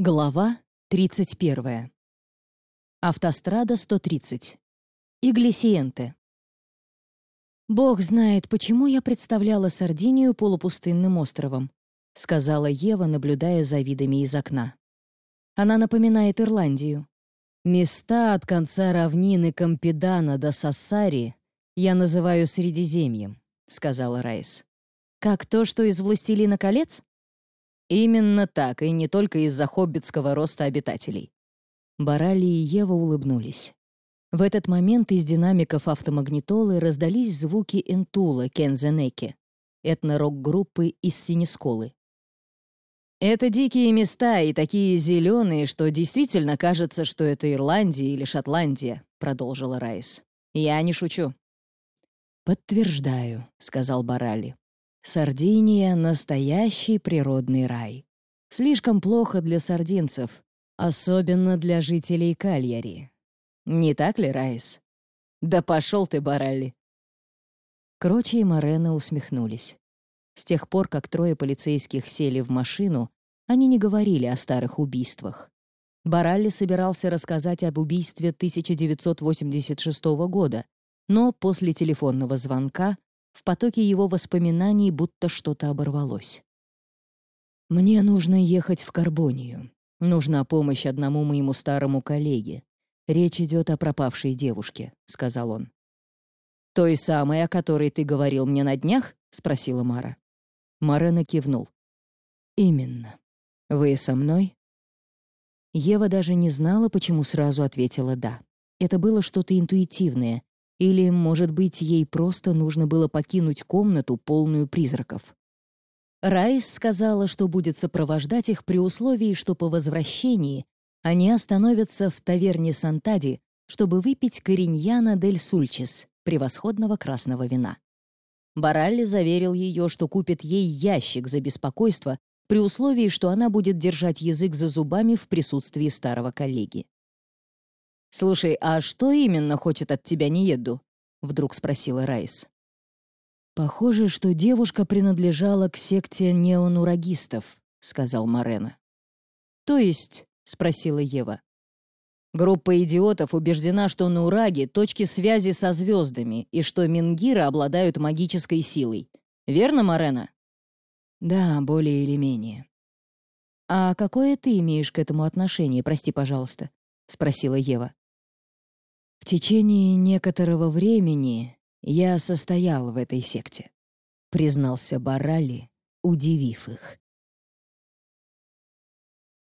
Глава 31. Автострада 130. Иглесиенте. «Бог знает, почему я представляла Сардинию полупустынным островом», сказала Ева, наблюдая за видами из окна. Она напоминает Ирландию. Места от конца равнины Кампедана до Сассари я называю Средиземьем, сказала Райс. Как то, что из «Властелина колец»? Именно так, и не только из-за хоббитского роста обитателей. Барали и Ева улыбнулись. В этот момент из динамиков автомагнитолы раздались звуки Энтула Кензенеки, этно-рок-группы из Синесколы. «Это дикие места и такие зеленые, что действительно кажется, что это Ирландия или Шотландия», — продолжила Райс. «Я не шучу». «Подтверждаю», — сказал Барали. Сардиния — настоящий природный рай. Слишком плохо для сардинцев, особенно для жителей Кальяри. Не так ли, Райс? Да пошел ты, Баралли. Крочи и Морена усмехнулись. С тех пор, как трое полицейских сели в машину, они не говорили о старых убийствах. Баралли собирался рассказать об убийстве 1986 года, но после телефонного звонка в потоке его воспоминаний будто что-то оборвалось. «Мне нужно ехать в Карбонию. Нужна помощь одному моему старому коллеге. Речь идет о пропавшей девушке», — сказал он. «Той самой, о которой ты говорил мне на днях?» — спросила Мара. Марена кивнул. «Именно. Вы со мной?» Ева даже не знала, почему сразу ответила «да». Это было что-то интуитивное, или, может быть, ей просто нужно было покинуть комнату, полную призраков. Райс сказала, что будет сопровождать их при условии, что по возвращении они остановятся в таверне Сантади, чтобы выпить кориньяна дель Сульчис, превосходного красного вина. Баралли заверил ее, что купит ей ящик за беспокойство при условии, что она будет держать язык за зубами в присутствии старого коллеги. «Слушай, а что именно хочет от тебя Нееду?» — вдруг спросила Райс. «Похоже, что девушка принадлежала к секте неонурагистов», — сказал Морена. «То есть?» — спросила Ева. Группа идиотов убеждена, что нураги — точки связи со звездами и что мингиры обладают магической силой. Верно, Морена? Да, более или менее. «А какое ты имеешь к этому отношение, прости, пожалуйста?» — спросила Ева. Течение некоторого времени я состоял в этой секте, признался Барали, удивив их.